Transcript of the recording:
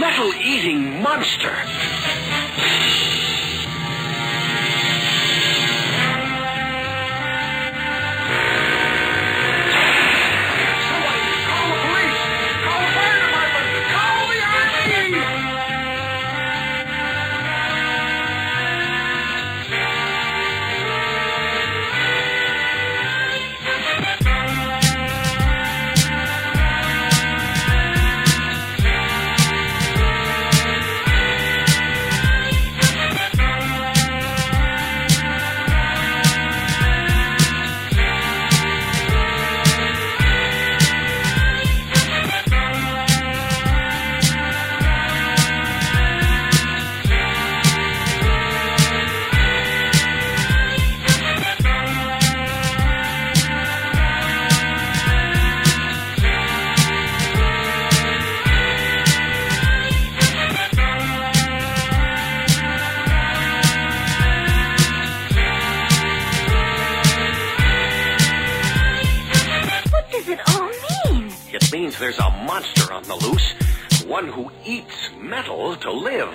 metal-eating monster. There's a monster on the loose. One who eats metal to live.